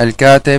الكاتب